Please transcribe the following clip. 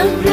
난